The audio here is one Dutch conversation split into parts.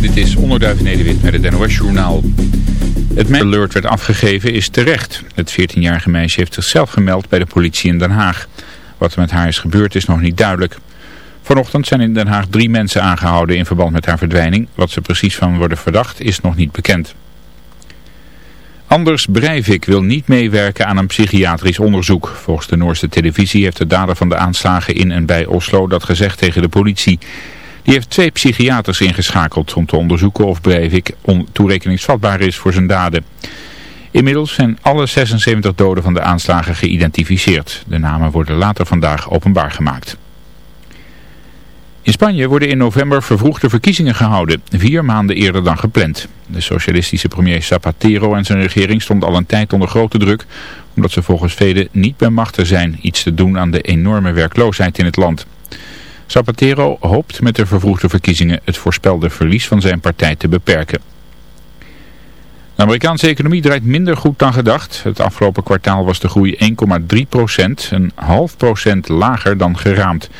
Dit is Onderduif Nederwit met het NOS Journaal. Het alert werd afgegeven is terecht. Het 14-jarige meisje heeft zichzelf gemeld bij de politie in Den Haag. Wat er met haar is gebeurd is nog niet duidelijk. Vanochtend zijn in Den Haag drie mensen aangehouden in verband met haar verdwijning. Wat ze precies van worden verdacht is nog niet bekend. Anders Breivik wil niet meewerken aan een psychiatrisch onderzoek. Volgens de Noorse televisie heeft de dader van de aanslagen in en bij Oslo dat gezegd tegen de politie. Die heeft twee psychiaters ingeschakeld om te onderzoeken of Breivik toerekeningsvatbaar is voor zijn daden. Inmiddels zijn alle 76 doden van de aanslagen geïdentificeerd. De namen worden later vandaag openbaar gemaakt. In Spanje worden in november vervroegde verkiezingen gehouden, vier maanden eerder dan gepland. De socialistische premier Zapatero en zijn regering stonden al een tijd onder grote druk, omdat ze volgens velen niet bij machten zijn iets te doen aan de enorme werkloosheid in het land. Zapatero hoopt met de vervroegde verkiezingen het voorspelde verlies van zijn partij te beperken. De Amerikaanse economie draait minder goed dan gedacht. Het afgelopen kwartaal was de groei 1,3 procent, een half procent lager dan geraamd.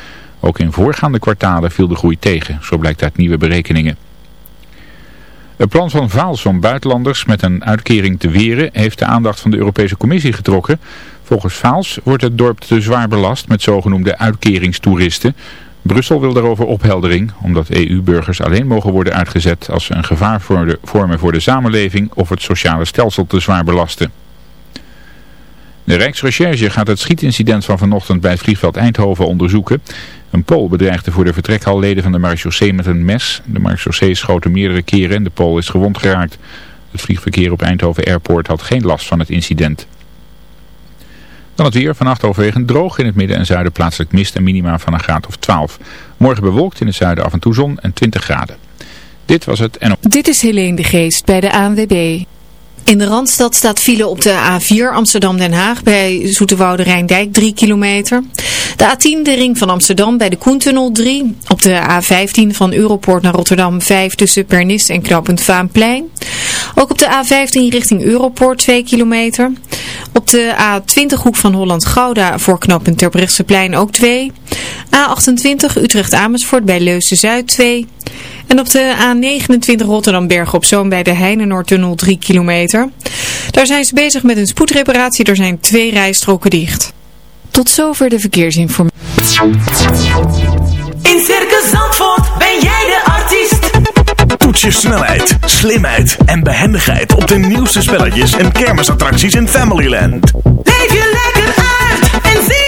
Ook in voorgaande kwartalen viel de groei tegen, zo blijkt uit nieuwe berekeningen. Het plan van Vaals om buitenlanders met een uitkering te weren heeft de aandacht van de Europese Commissie getrokken. Volgens Vaals wordt het dorp te zwaar belast met zogenoemde uitkeringstoeristen. Brussel wil daarover opheldering, omdat EU-burgers alleen mogen worden uitgezet als ze een gevaar vormen voor de samenleving of het sociale stelsel te zwaar belasten. De Rijksrecherche gaat het schietincident van vanochtend bij het vliegveld Eindhoven onderzoeken. Een Pool bedreigde voor de vertrekhal leden van de marechaussee met een mes. De marechaussee schoten meerdere keren en de Pool is gewond geraakt. Het vliegverkeer op Eindhoven Airport had geen last van het incident. Dan het weer, vannacht overwegend droog in het midden en zuiden plaatselijk mist en minima van een graad of 12. Morgen bewolkt in het zuiden af en toe zon en 20 graden. Dit was het en... Dit is Helene de Geest bij de ANWB. In de Randstad staat file op de A4 Amsterdam-Den Haag bij Zoeterwoude Rijndijk 3 kilometer. De A10 de ring van Amsterdam bij de Koentunnel 3. Op de A15 van Europoort naar Rotterdam 5 tussen Pernis en Knooppunt Vaanplein. Ook op de A15 richting Europoort 2 kilometer. Op de A20 hoek van Holland-Gouda voor knooppunt Terbrechtseplein ook 2. A28 Utrecht-Amersfoort bij Leusden-Zuid 2. En op de A29 Rotterdam-Berg op Zoom bij de Heinenoordtunnel 3 kilometer. Daar zijn ze bezig met een spoedreparatie. Er zijn twee rijstroken dicht. Tot zover de verkeersinformatie. In Circus Zandvoort ben jij de artiest. Toets je snelheid, slimheid en behendigheid op de nieuwste spelletjes en kermisattracties in Familyland. Leef je lekker uit en zie.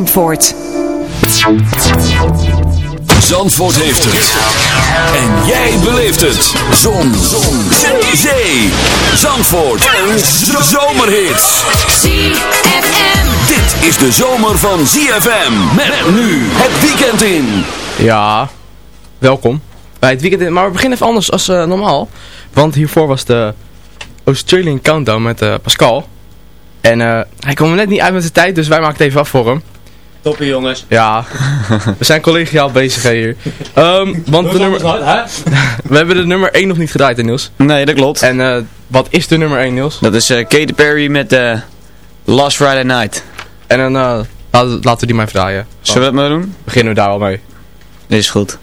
Zandvoort. Zandvoort heeft het. En jij beleeft het. Zon. Zon. Zee. Zee. Zandvoort. Een zomerhit. ZFM. Dit is de zomer van ZFM. Met nu het weekend in. Ja, welkom bij het weekend in. Maar we beginnen even anders als eh, normaal. Want hiervoor was de Australian Countdown met eh, Pascal. En eh, hij kwam er net niet uit met zijn tijd, dus wij maken het even af voor hem. Toppie jongens. Ja, we zijn collegiaal bezig hè, hier. Ehm, want de nummer... we hebben de nummer 1 nog niet gedraaid, hè, Niels. Nee, dat klopt. En eh, wat is de nummer 1, Niels? Dat is eh, Katy Perry met eh Last Friday Night. En dan eh, laten, laten we die maar draaien. Zullen we het maar doen? Beginnen we daar al mee. Is goed.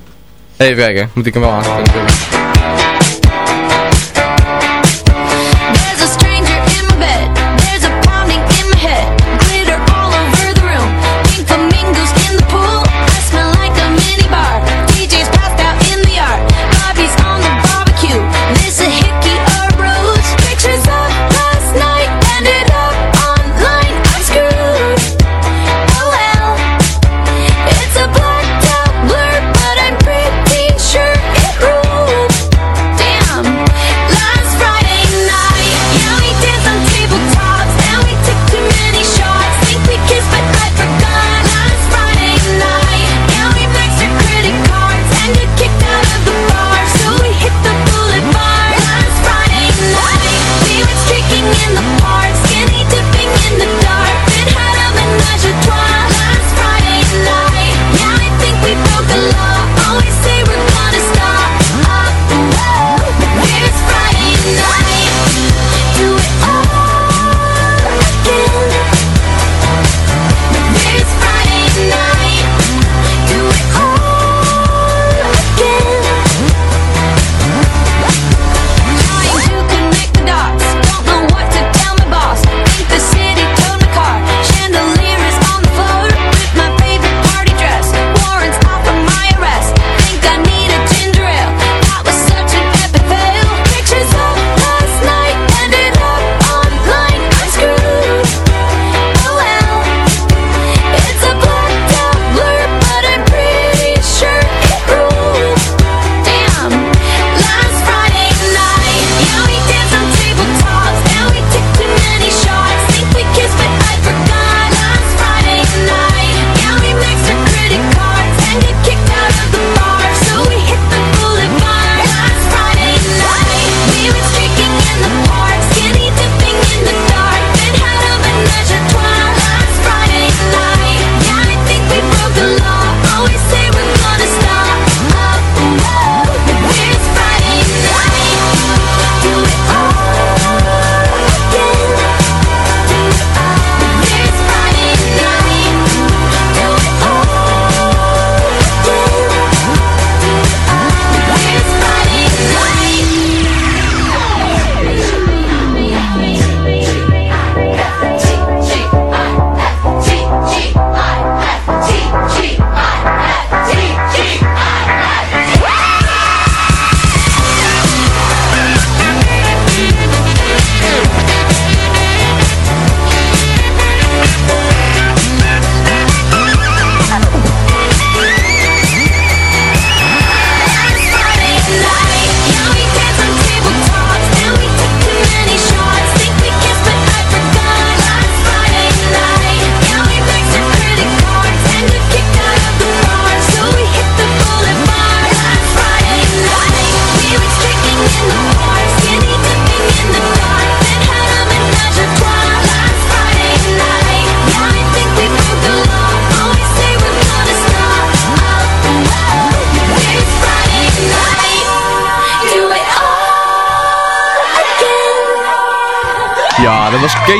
Even kijken, moet ik hem wel aanzetten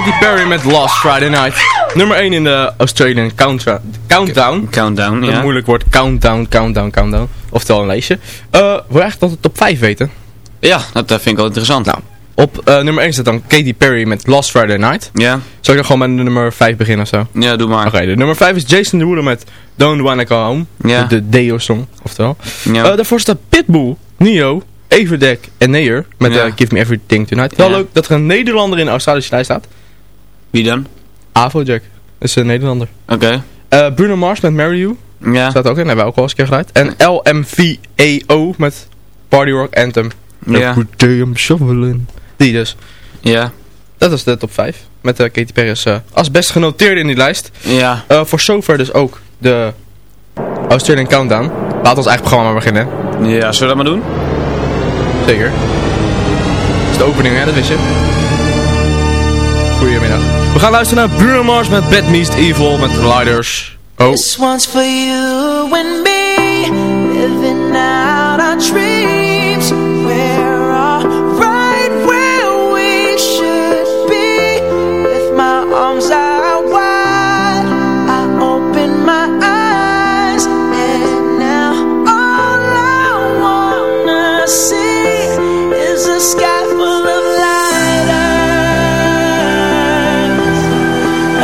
Katy Perry met Last Friday Night. Nummer 1 in de Australian Countdown. Countdown. Countdown, ja. moeilijk woord. Countdown, countdown, countdown. Oftewel een lijstje. Eh wil je eigenlijk dat de top 5 weten? Ja, dat vind ik wel interessant. Nou, op eh, nummer 1 staat dan Katy Perry met Last Friday Night. Ja, Zal ik dan gewoon met de nummer 5 beginnen of zo? ja doe maar. Oké, de nummer 5 is Jason Derulo met Don't Wanna Go Home. Ja. De Deo-song, oftewel. Ja. Eh, daarvoor staat Pitbull, Neo, Everdek en Neer met Ja. Give Me Everything Tonight. Wel Ja. leuk dat er een Nederlander in de Australische lijst staat. Wie dan? Afrojack. Dat is een Nederlander. Oké. Eh, Bruno Mars met Marry You. Ja. Staat ook in, hebben we ook al eens een keer geluid. En LMVAO met Party Rock Anthem. Ja. I'm shoveling. Die dus. Ja. Dat is de top 5. Met uh, Katy Perry als, eh, als best genoteerde in die lijst. Ja. Eh, voor zover dus ook de Australian Countdown. Laat ons eigen programma maar beginnen. Ja, zullen we dat maar doen? Zeker. Dat is de opening, hè? Dat wist je. Goedemiddag. We gaan luisteren naar Bruno Mars met Bad Meets Evil met Lighters. Oh. This one's for you and me, living out our dreams. We're all right where we should be. With my arms out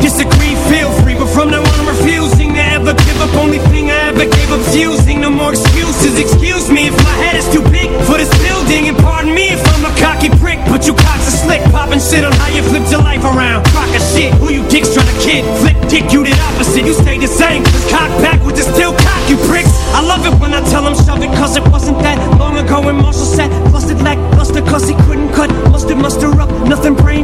Disagree, feel free, but from now on, I'm refusing to ever give up. Only thing I ever gave up using. No more excuses. Excuse me if my head is too big for this building, and pardon me if I'm a cocky prick. But you cocks are slick, popping shit on how you flipped your life around. Crock of shit, who you dicks trying to kid? Flip dick, you did opposite. You stay the same. Cause cock with the still cock, you pricks. I love it when I tell them shove it, cause it wasn't that long ago when Marshall said, busted lackluster, cause he couldn't cut. Mustard, muster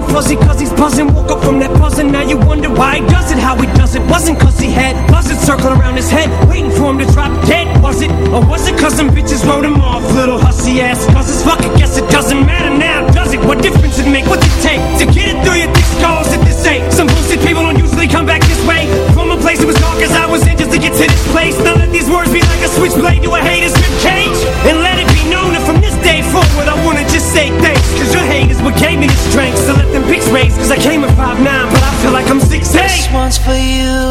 up, fuzzy, cause he's buzzing. Woke up from that buzzing, now you wonder why he does it, how he does it. Wasn't cause he had buzzards circling around his head, waiting for him to drop dead. Was it, or was it cause some bitches wrote him off, little hussy ass? Cause it's fuck, I guess it doesn't matter now, does it? What difference it make? What's it take to get it through your thick skulls at this age? Some bullshit people don't usually come back this way. From a place that was dark as I was in just to get to this place. Now let these words be like a switchblade to a one's for you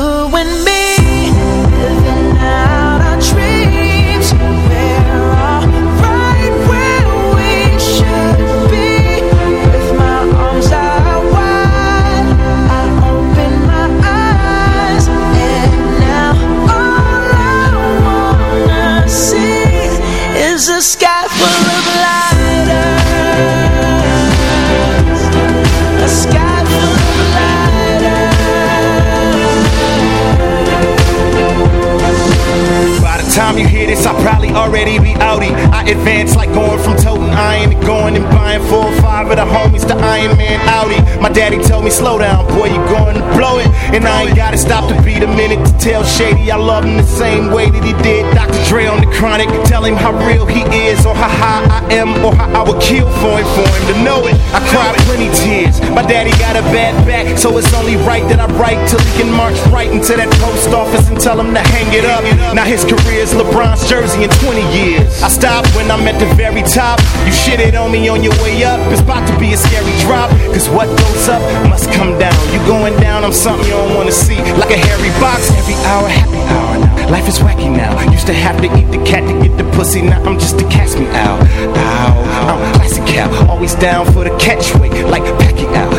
minutes, I probably already be outie. I advance like going from toe iron to going and buying four or five of the homies to Iron Man Audi. My daddy told me, slow down, boy, you going to blow it. And I ain't gotta stop to beat a minute to tell Shady I love him the same way that he did Dr. Dre on the chronic. Tell him how real he is, or how high I am, or how I would kill for him, for him to know it. I cried plenty tears. My daddy got a bad back, so it's only right that I write till he can march right into that post office and tell him to hang it up. Now his career's LeBron's jersey in 20 years. I stop when I'm at the very top. You shitted on me on your way up. It's about to be a scary drop. Cause what goes up must come down. You going down, I'm something you don't wanna see. Like a hairy box, every hour, happy hour now. Life is wacky now. Used to have to eat the cat to get the pussy. Now I'm just a catch me out. Ow, I'm classic cow. Always down for the catchweight. Like Pacquiao.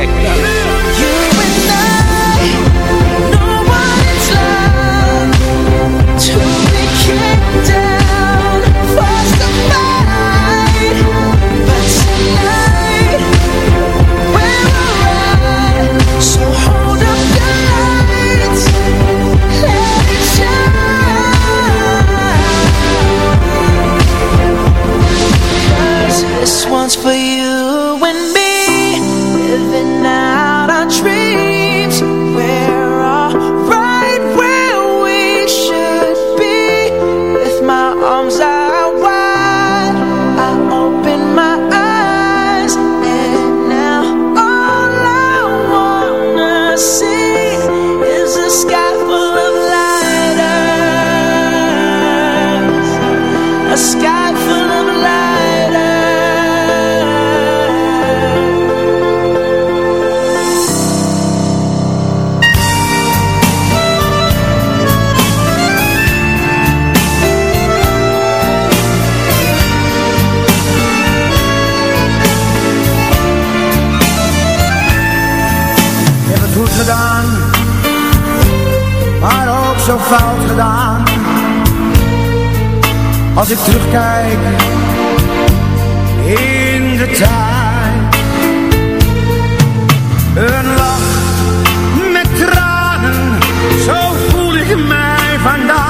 gag. To be kicked gedaan. Als ik terugkijk in de tijd. Een lach met tranen, zo voel ik mij vandaag.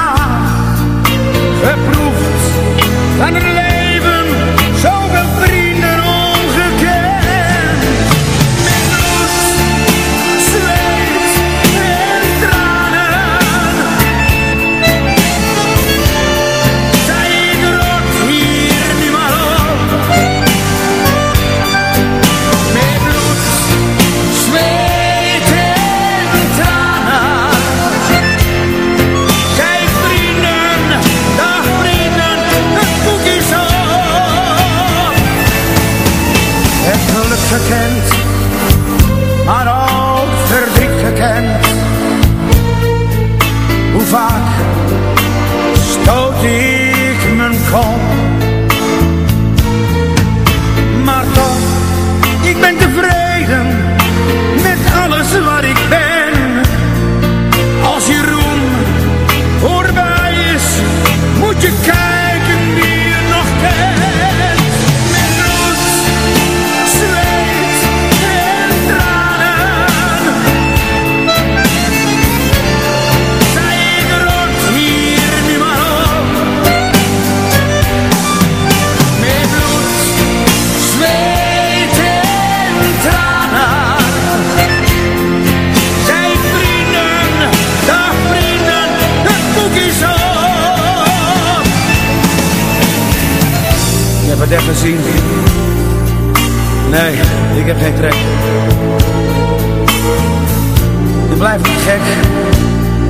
Je het echt gezien. Nee, ik heb geen trek. Ik blijf niet gek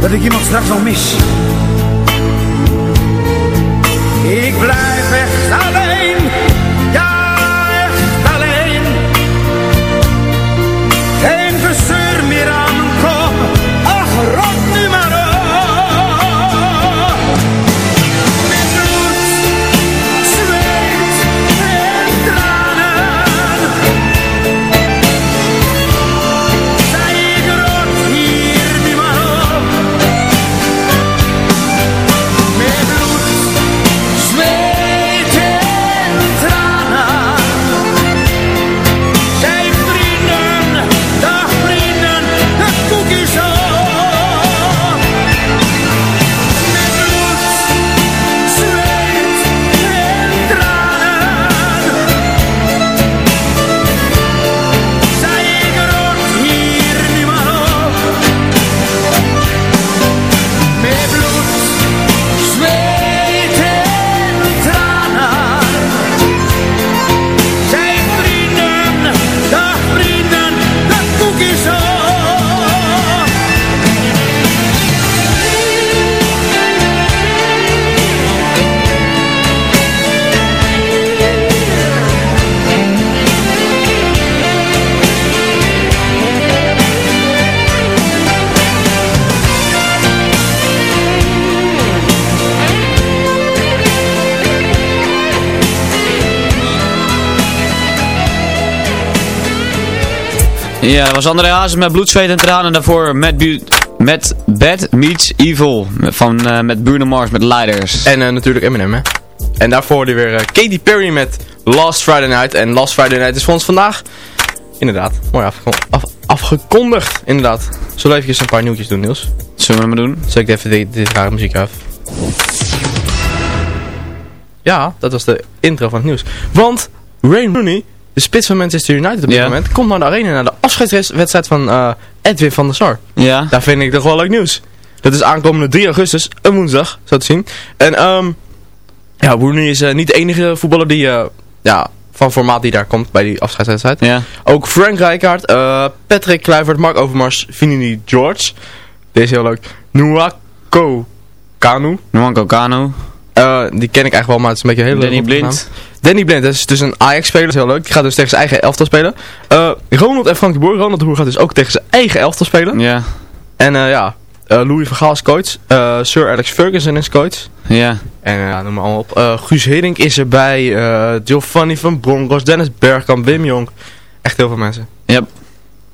dat ik iemand straks nog mis. Ja, dat was André Hazes met bloed, zweet en tranen. En daarvoor met, met Bad Meets Evil. Van, eh, met Bruno Mars met Leiders. En eh, natuurlijk Eminem, hè. En daarvoor weer eh, Katy Perry met Last Friday Night. En Last Friday Night is voor ons vandaag, inderdaad, mooi afgeko- af- afgekondigd. Inderdaad. Zullen we even een paar nieuwtjes doen, Niels? Zullen we maar doen? Zet ik even dit, dit rare muziek af. Ja, dat was de intro van het nieuws. Want Wayne Rooney, de spits van Manchester United op dit Ja. moment, komt naar de arena naar de afscheidswedstrijd van eh, Edwin van der Sar. Ja. Daar vind ik toch wel leuk nieuws. Dat is aankomende 3 augustus, een woensdag, zo te zien. En ehm ja, Rooney is eh, niet de enige voetballer die, eh, ja, van formaat die daar komt bij die afscheidswedstrijd. Ja. Ook Frank Rijkaard, Patrick Kluivert, Mark Overmars, Vinini George. Deze is heel leuk. Nuako Kanu. Nwanko Kano. Eh, die ken ik eigenlijk wel, maar het is een beetje een hele Danny rotte Blind. naam. Danny Blind, dat is dus een Ajax-speler, dat is heel leuk. Die gaat dus tegen zijn eigen elftal spelen. Eh, Ronald en Frank de Boer. Ronald de Boer gaat dus ook tegen zijn eigen elftal spelen. Ja. En eh, ja, eh, Louis van Gaal is coach. Sir Alex Ferguson is coach. Ja. En ja, noem maar allemaal op. Guus Hiddink is erbij. Giovanni van Bronckhorst, Dennis Bergkamp, Wim Jonk. Echt heel veel mensen. Yep.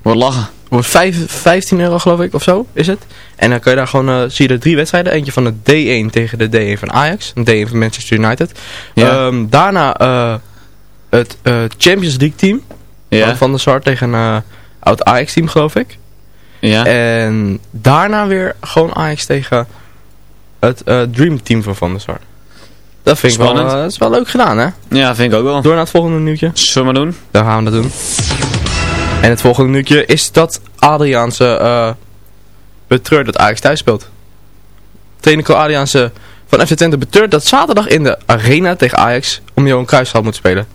Wordt lachen. Wordt vijf- 15 euro geloof ik of zo is het. En dan kun je daar gewoon, eh, zie je er drie wedstrijden. Eentje van de D1 tegen de D1 van Ajax. De D1 van Manchester United. Ja. Ehm, daarna eh, het eh, Champions League team. Ja. Van Van der Sar tegen een oud Ajax team geloof ik. Ja. En daarna weer gewoon Ajax tegen het Dream team van Van der Sar. Dat vind ik wel, dat is wel leuk gedaan hè. Ja, vind ik ook wel. Door naar het volgende nieuwtje. Zullen we maar doen? Dan gaan we dat doen. En het volgende nieuwtje is dat Adriaanse eh betreurt dat Ajax thuis speelt. Trainer Adriaanse van FC Twente betreurt dat zaterdag in de arena tegen Ajax om Johan Cruijffschaal moet spelen.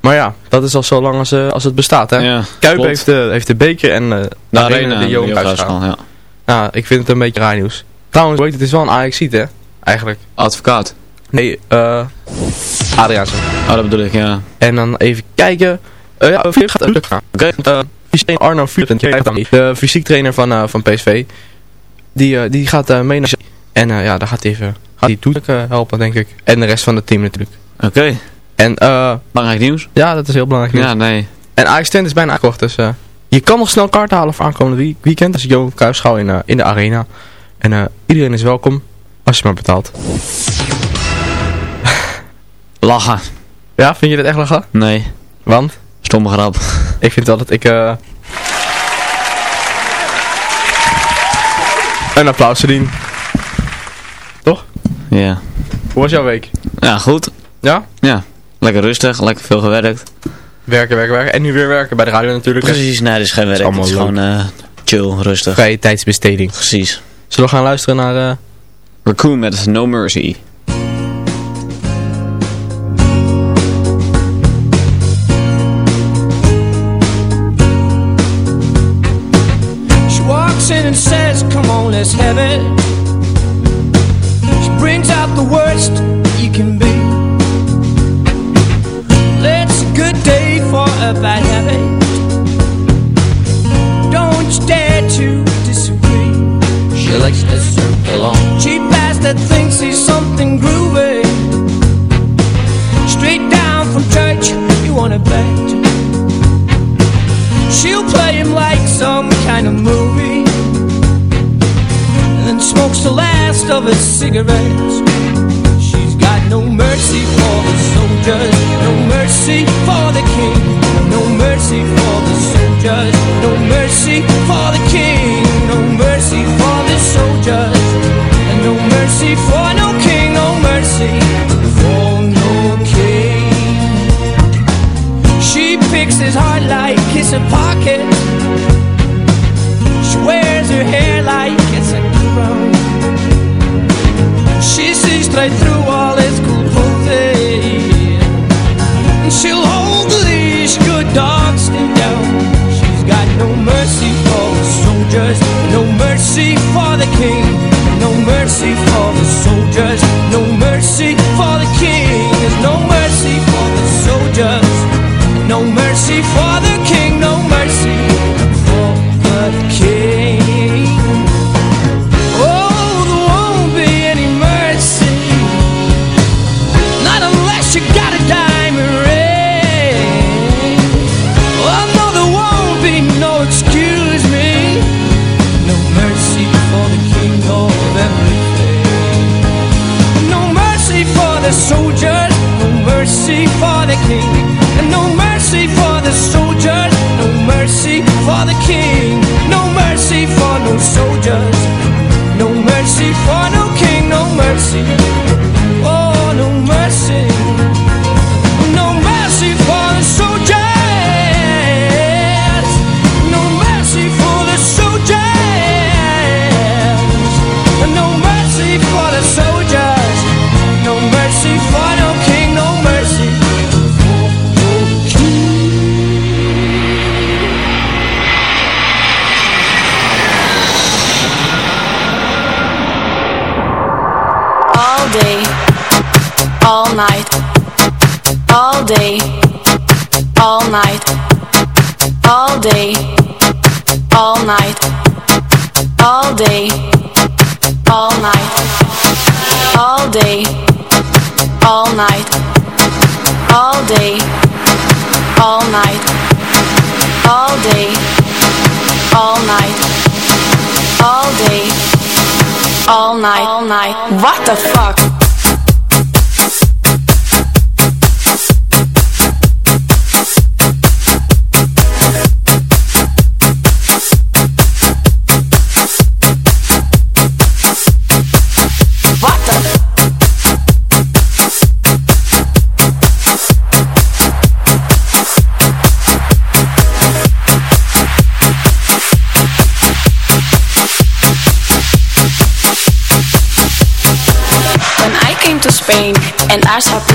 Maar ja, dat is al zo lang als, eh, als het bestaat hè. Ja, Kuip heeft de, heeft de beker en eh, de, De arena, arena, de Johan Cruijffschaal. Ja. Nou, ik vind het een beetje raar nieuws. Trouwens, weet je, het is wel een Ajax hè, eigenlijk. Advocaat. Nee, eh Adriaanse. Oh, dat bedoel ik, ja. En dan even kijken. Eh ja, Vuur gaat lukken gaan. Oké. Fysiek Arno Vuur, de fysiek trainer van, eh, van PSV, die, eh, die gaat mee naar En ja, daar gaat hij even gaat hij Toetek helpen, denk ik. En de rest van het team natuurlijk. Oké. En eh Belangrijk nieuws. ja, dat is heel belangrijk. Ja, nee. En Ajax is bijna aangekocht, dus je kan nog snel kaarten halen voor aankomende weekend. Dat is Johan Cruijffschaal in, in de arena. En eh, iedereen is welkom, als je maar betaalt. Lachen. Ja, vind je dit echt lachen? Nee. Want? Stomme grap. Ik vind wel dat ik... eh een applaus verdien. Toch? Ja. Hoe was jouw week? Ja, goed. Ja? Ja. Lekker rustig, lekker veel gewerkt. Werken, werken, werken. En nu weer werken bij de radio natuurlijk. Precies, nee, is geen werk. Het is leuk. gewoon eh, chill, rustig. Vrije tijdsbesteding. Precies. Zullen we gaan luisteren naar... eh, Raccoon met No Mercy. Let's have it. She brings out the worst you can be. It's a good day for a bad habit. Don't you dare to disagree. She likes to his cigarettes. She's got no mercy for the soldiers No mercy for the king No mercy for the soldiers mercy for the for What the fuck?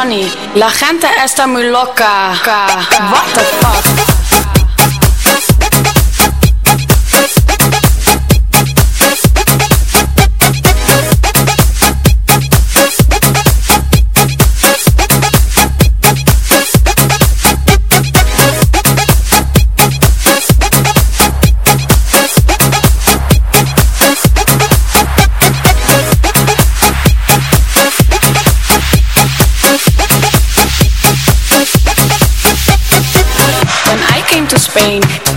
Johnny, la gente está muy loca. What the fuck?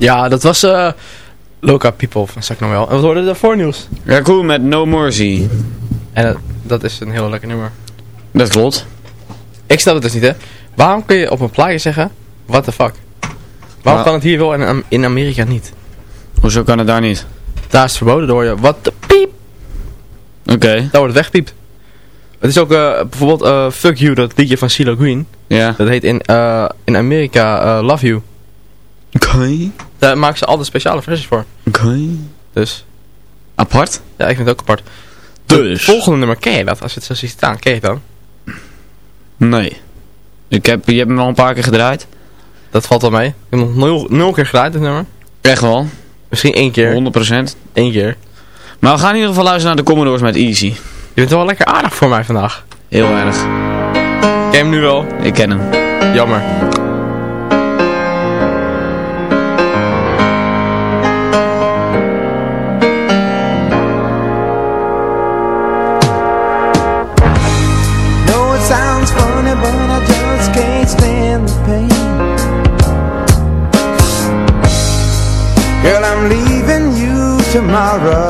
Ja, dat was eh Loca People van Zak Noël. En wat hoorde er voor nieuws? Ja, cool, met No Mercy. En dat, dat is een heel lekker nummer. Dat klopt. Ik snap het dus niet, hè. Waarom kun je op een plaatje zeggen, what the fuck? Waarom Nou. kan het hier wel en in Amerika niet? Hoezo kan het daar niet? Daar is verboden, dan hoor je, what the piep. Oké. Daar wordt het weggepiept. Het is ook eh, bijvoorbeeld eh, Fuck You, dat liedje van CeeLo Green. Ja. Dat heet in, eh, in Amerika eh, Love You. Oké. Daar maken ze altijd speciale versies voor. Oké. Dus, Apart? ja, ik vind het ook apart. Dus. Het volgende nummer, ken je dat? Als je het zo ziet staan, ken je het dan? Nee. Ik heb, je hebt hem al een paar keer gedraaid. Dat valt wel mee. Ik heb nog nul, nul keer gedraaid, dit nummer. Echt wel? Misschien één keer. 100%. Eén keer. Maar we gaan in ieder geval luisteren naar de Commodores met Easy. Je bent wel lekker aardig voor mij vandaag. Heel erg. Ken je hem nu wel? Ik ken hem. Jammer. You tomorrow.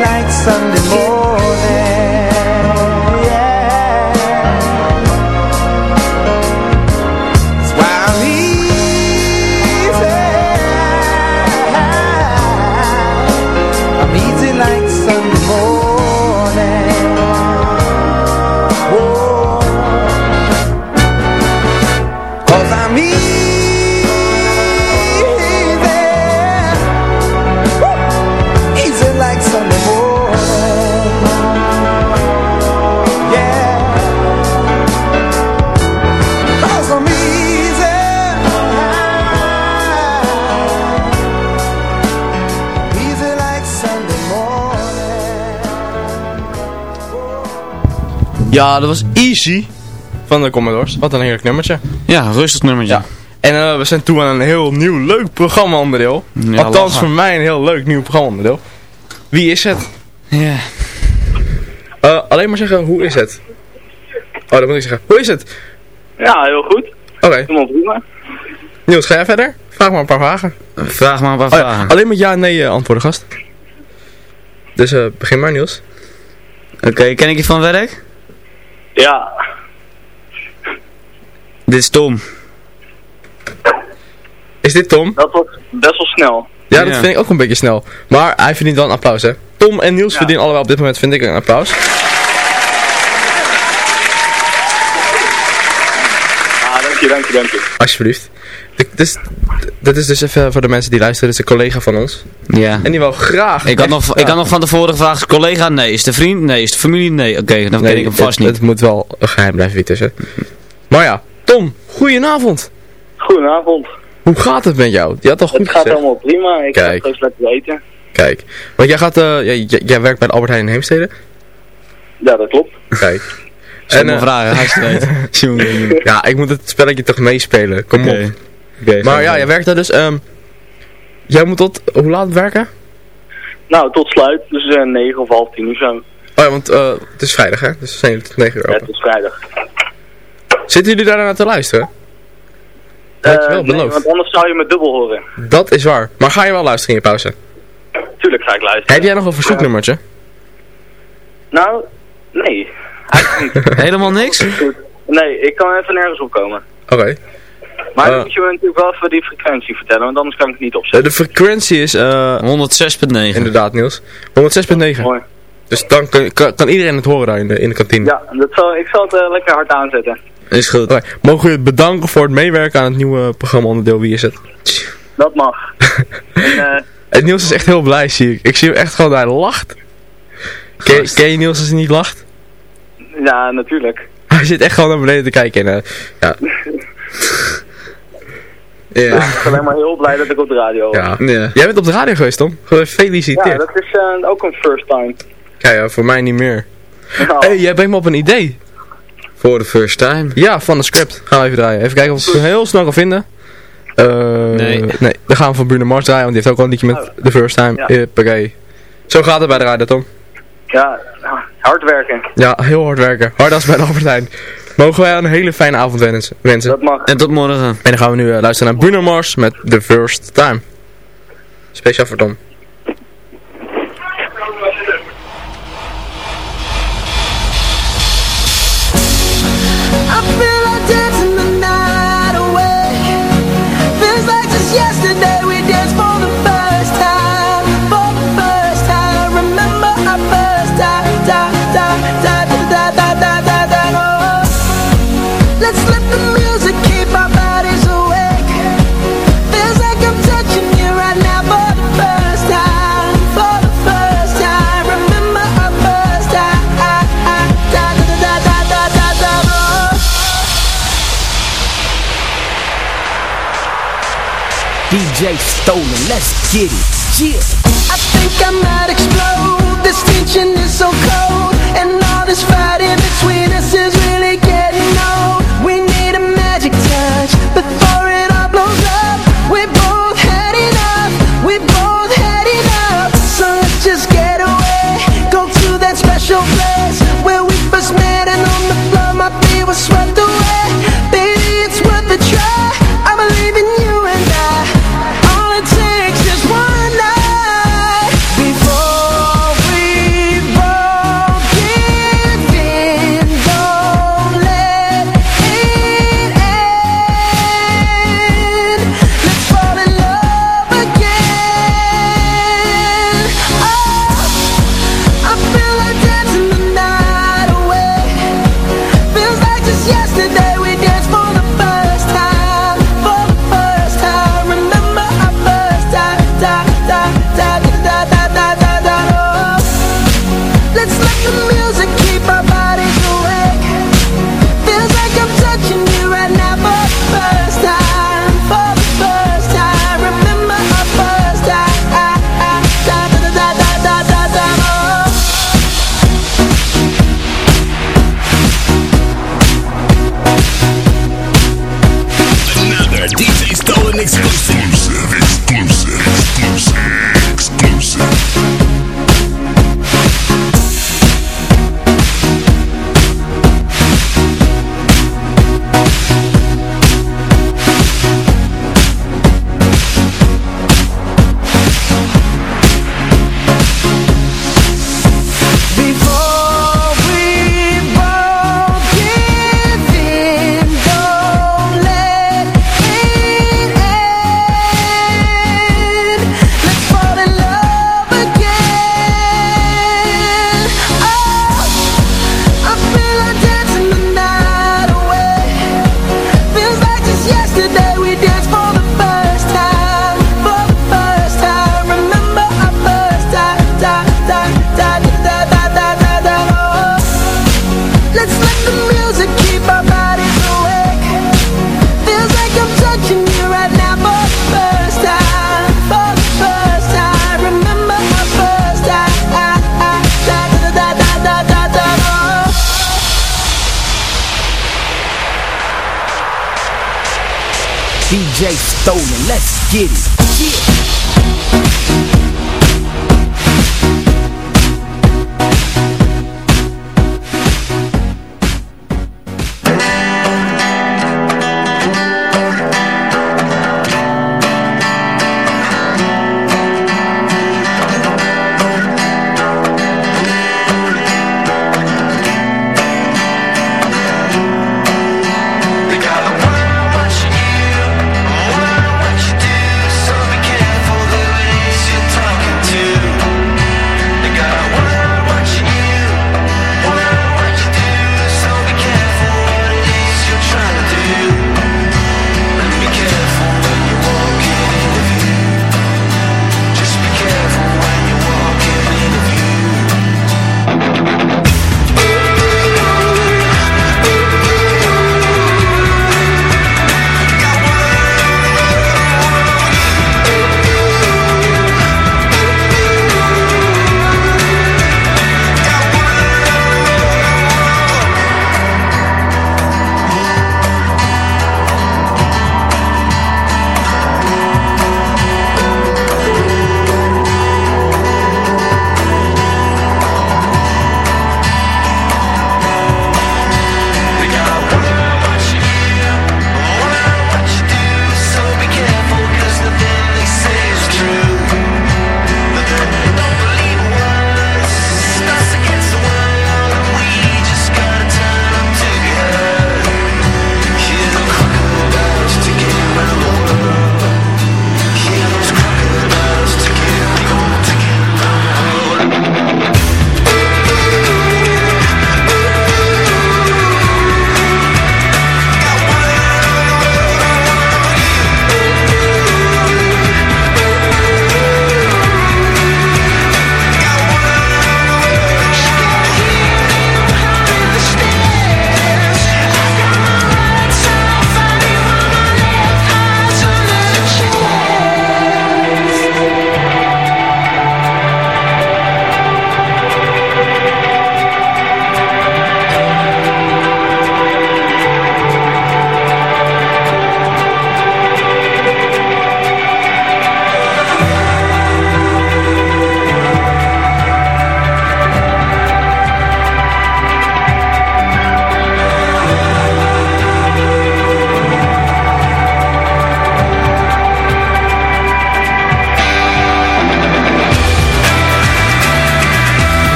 Like Sunday morning. Ja, dat was Easy van de Commodores. Wat een heerlijk nummertje. Ja, rustig nummertje. Ja. En eh, we zijn toe aan een heel nieuw leuk programma-onderdeel. Ja, Althans lachen. voor mij een heel leuk nieuw programma-onderdeel. Wie is het? Ja. Eh, alleen maar zeggen, hoe is het? Oh, dat moet ik zeggen. Hoe is het? Ja, heel goed. Oké. Helemaal prima. Niels, ga jij verder? Vraag maar een paar vragen. Vraag maar een paar Oh ja, vragen. alleen met ja en nee eh, antwoorden, gast. Dus eh, begin maar, Niels. Oké, ken ik je van werk? Ja, Dit is Tom. Is dit Tom? dat was best wel snel. Ja, dat Ja. vind ik ook een beetje snel. Maar hij verdient wel een applaus, hè? Tom en Niels verdienen allebei op dit moment, vind ik, een applaus. Ah, dank je, dank je, dank je. Alsjeblieft. Dit, dit, is, dus even voor de mensen die luisteren, dit is een collega van ons. Ja. En die wil graag... Ik had, nog, ik had nog van tevoren gevraagd, is het collega? Nee. Is de vriend? Nee. Is de familie? Nee. Oké, dan Nee, ken ik hem vast het, niet. Het moet wel een geheim blijven wie het hè. Maar ja, Tom, goedenavond. Goedenavond. Hoe gaat het met jou? Je had al goed Het gaat gezegd. allemaal prima. Ik Kijk. ga eens lekker eten. Kijk, want jij gaat, eh, jij, jij- jij werkt bij de Albert Heijn in Heemstede? Ja, dat klopt. Kijk. Zal eh, vragen, het jongen. ja, ik moet het spelletje toch meespelen. Kom op. Oké, Maar ja, jij werkt daar dus. ehm jij moet tot hoe laat werken? Nou, tot sluit. Dus eh 9 of half 10 uur zo. Oh ja, want eh, het is vrijdag hè? Dus zijn tot 9 uur Ja, open. het is vrijdag. Zitten jullie daar naar te luisteren? Dat je Eh, wel nee, beloofd. want anders zou je me dubbel horen. Dat is waar. Maar ga je wel luisteren in je pauze? Tuurlijk ga ik luisteren. Heb jij nog een verzoeknummertje? Nou, nee. Helemaal niks? Nee, ik kan even nergens opkomen. Oké. Maar Eh. dan moet je me natuurlijk wel even die frequentie vertellen, want anders kan ik het niet Eh, opzetten. de frequentie is eh 106.9. inderdaad Niels. 106.9. Mooi. Dus dan kan, kan, kan iedereen het horen daar in de, in de kantine. Ja, dat zal, ik zal het eh, lekker hard aanzetten. Is goed. Oké, Mogen we je bedanken voor het meewerken aan het nieuwe programma onderdeel Wie is het? Dat mag. en, eh, En Niels is echt heel blij, zie ik. Ik zie hem echt gewoon, hij lacht. Ken, ken je Niels als hij niet lacht? ja, natuurlijk. Hij zit echt gewoon naar beneden te kijken en eh, ja. Ja, ik ben alleen maar heel blij dat ik op de radio was. ja. Ja. Jij bent op de radio geweest, Tom? Gefeliciteerd. Ja, dat is eh, ook een first time. Ja, ja, voor mij niet meer. Nou, Hé, hey, jij brengt me op een idee. Voor de first time. Ja, van een script. Gaan we even draaien. Even kijken of we het heel snel kan vinden. Eh, Nee. Nee, dan gaan we van Bruno Mars draaien, want die heeft ook al een liedje met The First Time. Ja. Hippakee. Zo gaat het bij de radio, Tom. ja, hard werken. Ja, heel hard werken. Hard als bij de Albert Heijn. Mogen wij een hele fijne avond wensen. wensen. Dat mag. En tot morgen. En dan gaan we nu eh, luisteren naar Bruno Mars met The First Time. Speciaal voor Tom. Stolen, let's get it. Yeah.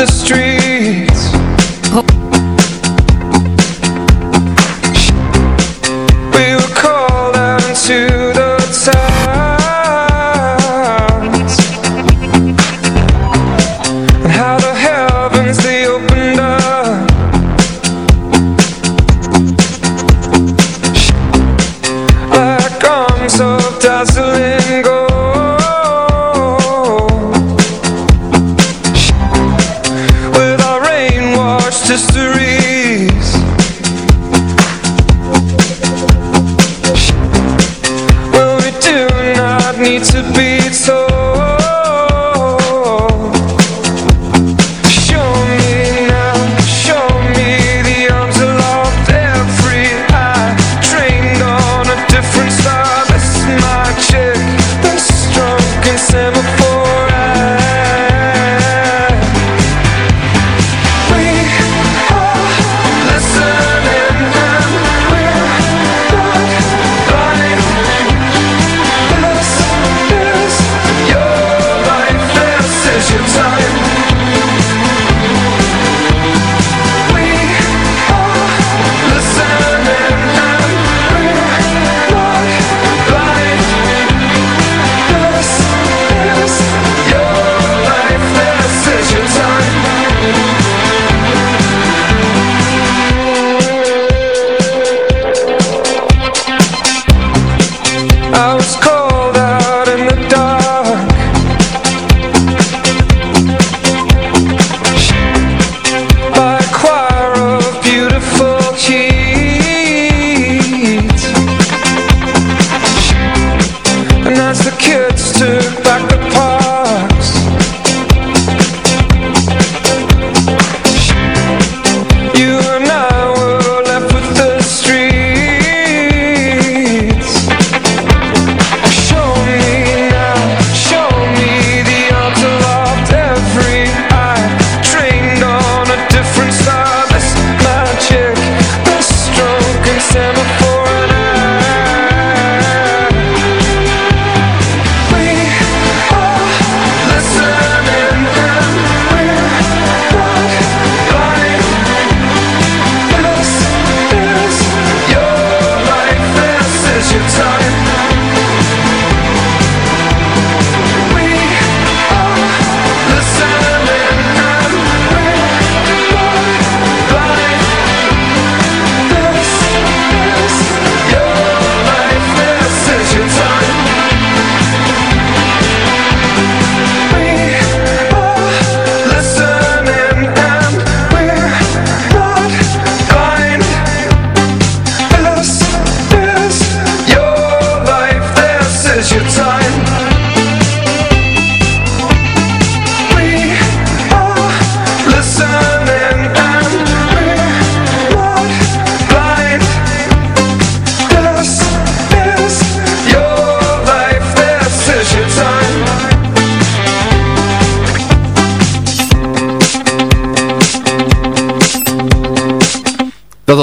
The streets.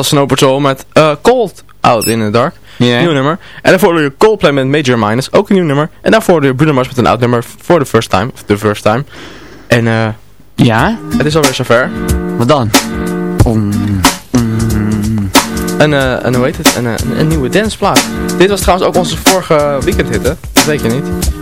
Snow Patrol met eh, Cold Out in the Dark. Nieuw nummer. En daarvoor hoorde je Coldplay met Major Minus. Ook een nieuw nummer. En daarvoor hoorde je Bruno Mars met een oud nummer. For the first time. Of the first time. En eh... ja? Het is alweer zover. Wat dan? Een, eh, een, hoe heet het? Een, eh, een, een nieuwe danceplaat. Dit was trouwens ook onze vorige weekendhit, hè? Dat weet je niet.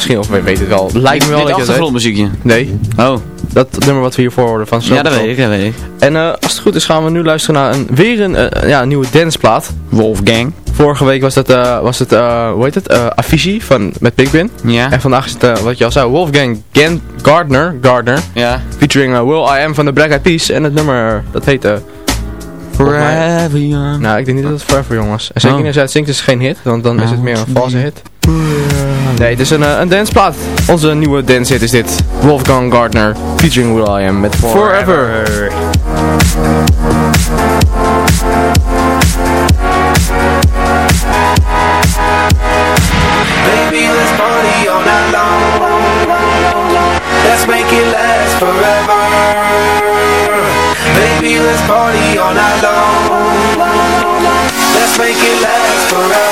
Misschien, of we weten het wel. Lijkt me wel dat weet. achtergrondmuziekje. Nee. Oh. Dat nummer wat we hiervoor hoorden van Snow Ja, dat weet ik, dat weet ik. En eh, als het goed is gaan we nu luisteren naar een, weer een eh, ja, nieuwe danceplaat. Wolfgang. Vorige week was het, eh, was het hoe heet het, Avicii van, met Ben. Ja. En vandaag is het, wat je al zei, Wolfgang Gan Gardner, Gardner. Ja. Featuring Will I Am van de Black Eyed Peas. En het nummer, dat heet... Forever Young. Nou, ik denk niet dat het Forever Young was. En zeker Oh. als jij het zingt is het geen hit, want dan is het meer een valse hit. Nee, het is een, eh, een danceplaat. Onze nieuwe dance hit is dit. Wolfgang Gardner featuring Will I Am met Forever. Baby, let's party all night long. Let's make it last forever. Baby, let's party all night long. Let's make it last forever.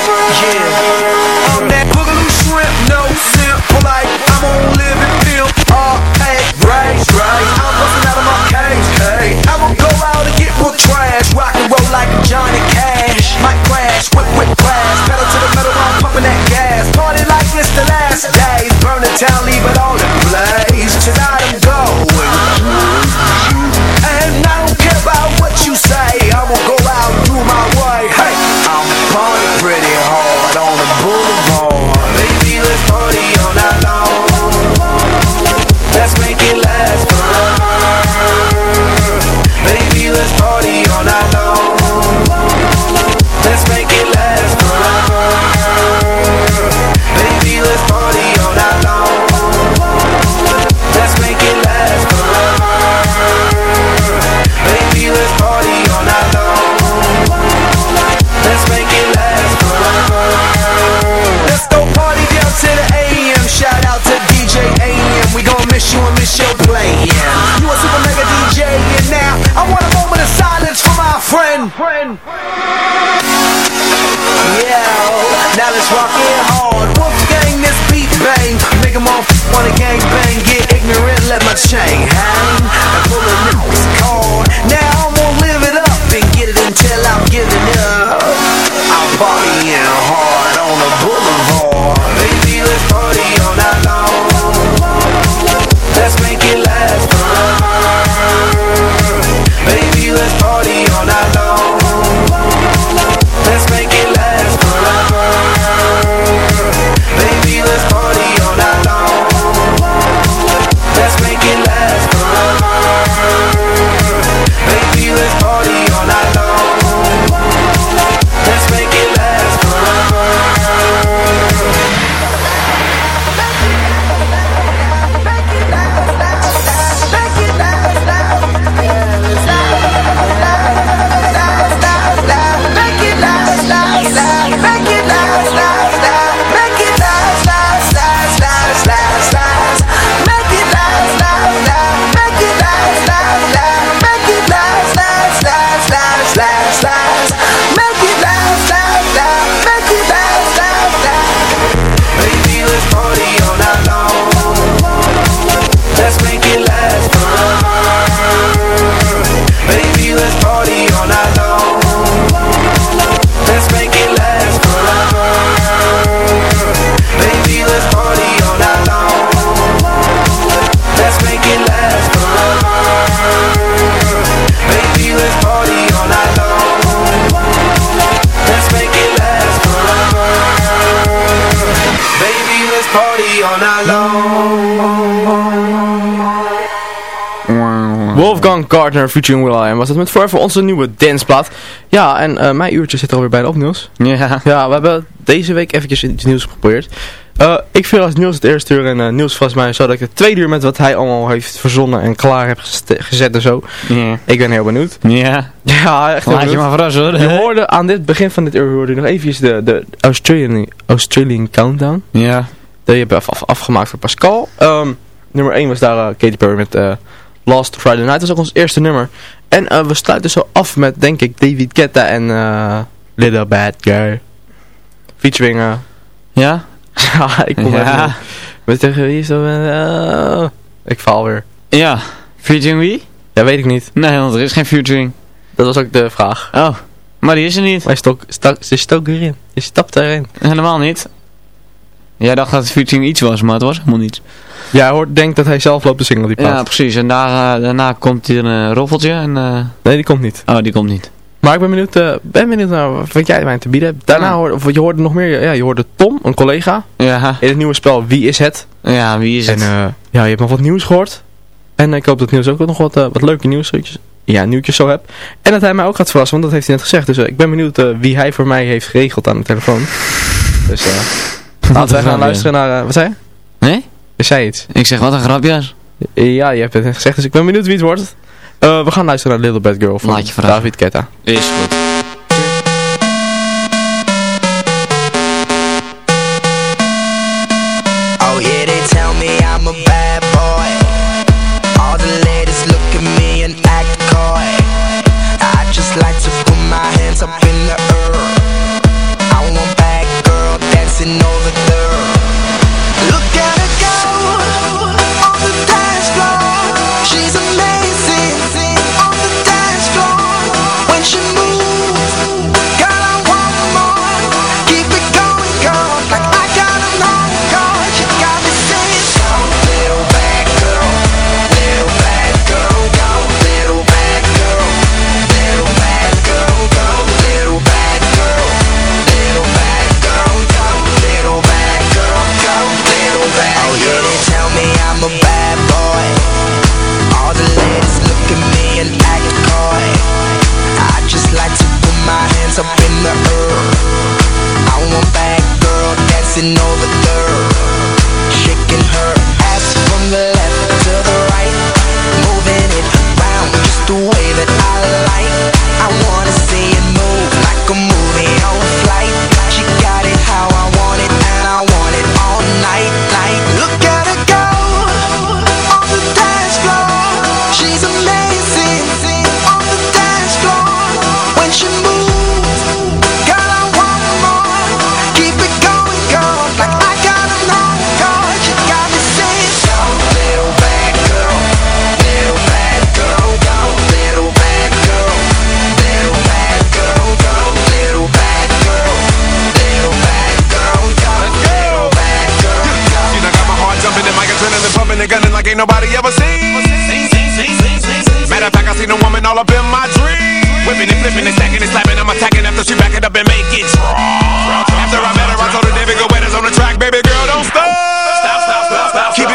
Days. Burn the town, leave it all in place. Wolfgang Gardner featuring Will I Am was het met Forever onze nieuwe danceplaat. Ja, en eh, mijn uurtje zit er alweer bijna op, Niels. Ja. Ja, we hebben deze week eventjes iets nieuws geprobeerd. Eh, ik vind als Niels het eerste uur en eh, Niels volgens mij zo dat ik het tweede uur met wat hij allemaal heeft verzonnen en klaar heb gezet en zo. Ja. Ik ben heel benieuwd. Ja. Ja, echt Laat je maar verrassen hoor. Je hoorde aan dit begin van dit uur hoorde je nog eventjes de, de Australian, Australian Countdown. Ja. Die hebben we af, af- afgemaakt voor Pascal. Ehm, nummer 1 was daar Katy Perry met Last Friday Night. Was ook ons eerste nummer. En eh, we sluiten zo af met, denk ik, David Guetta en eh, Little Bad Girl. Featuring, eh, Ja? ja, ik kom Ja. Met tegen wie is dat? ik faal weer. Ja. Featuring wie? Ja, weet ik niet. Nee, want er is geen featuring. Dat was ook de vraag. Oh, maar die is er niet. Maar je stok, stak, ze stok erin. Je stapt erin. Helemaal niet. Jij dacht dat het featuring iets was, maar het was helemaal niet. Ja, hij hoort, denkt dat hij zelf loopt te zingen op die plaat. Ja, precies. En daar, eh, daarna komt hier een eh, roffeltje en... eh, Nee, die komt niet. Oh, die komt niet. Maar ik ben benieuwd, eh, ben benieuwd naar wat jij mij te bieden hebt. Daarna Ja. hoorde, of je hoorde nog meer, ja, je hoorde Tom, een collega, Ja. in het nieuwe spel Wie is het? Ja, wie is het? En ja, je hebt nog wat nieuws gehoord. En ik hoop dat het nieuws ook nog wat, wat leuke nieuws, ja, nieuwtjes zo hebt. En dat hij mij ook gaat verrassen, want dat heeft hij net gezegd. Dus ik ben benieuwd wie hij voor mij heeft geregeld aan de telefoon. Dus eh laten wij gaan luisteren naar, eh, wat zei je? Nee? Je zei iets. Ik zeg, wat een grapje. Ja, je hebt het gezegd, dus ik ben benieuwd wie het wordt. Eh, we gaan luisteren naar Little Bad Girl van Laat je verrassen. David Ketta. Is goed.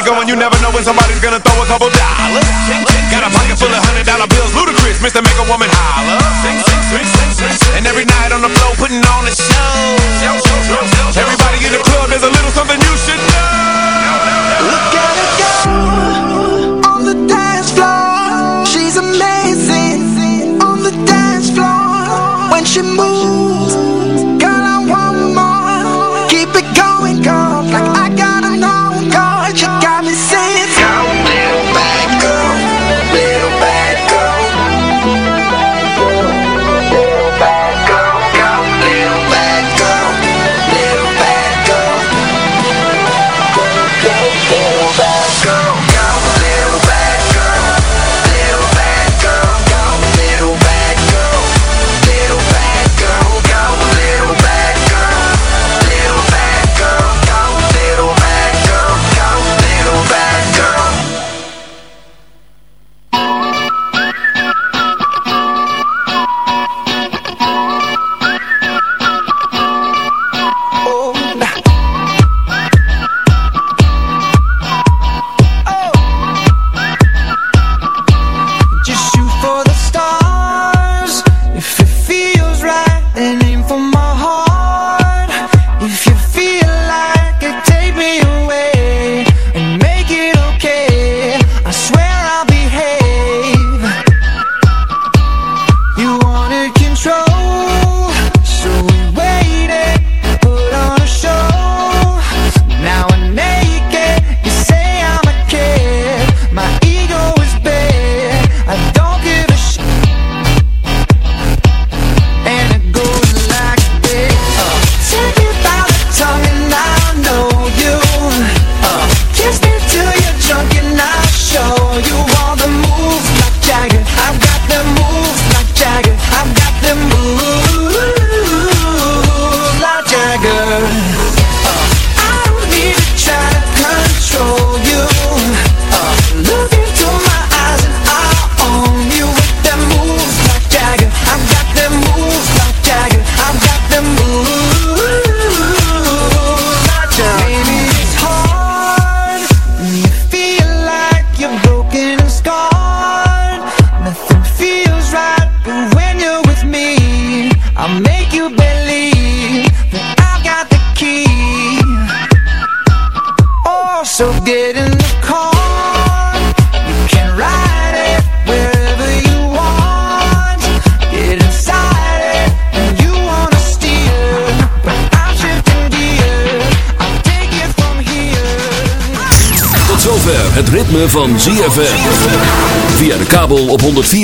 Going, you never know when somebody's gonna throw a couple dollars. Got a pocket full of hundred dollar bills, ludicrous. Mr. Make a woman holler. And every night on the floor, putting on a show.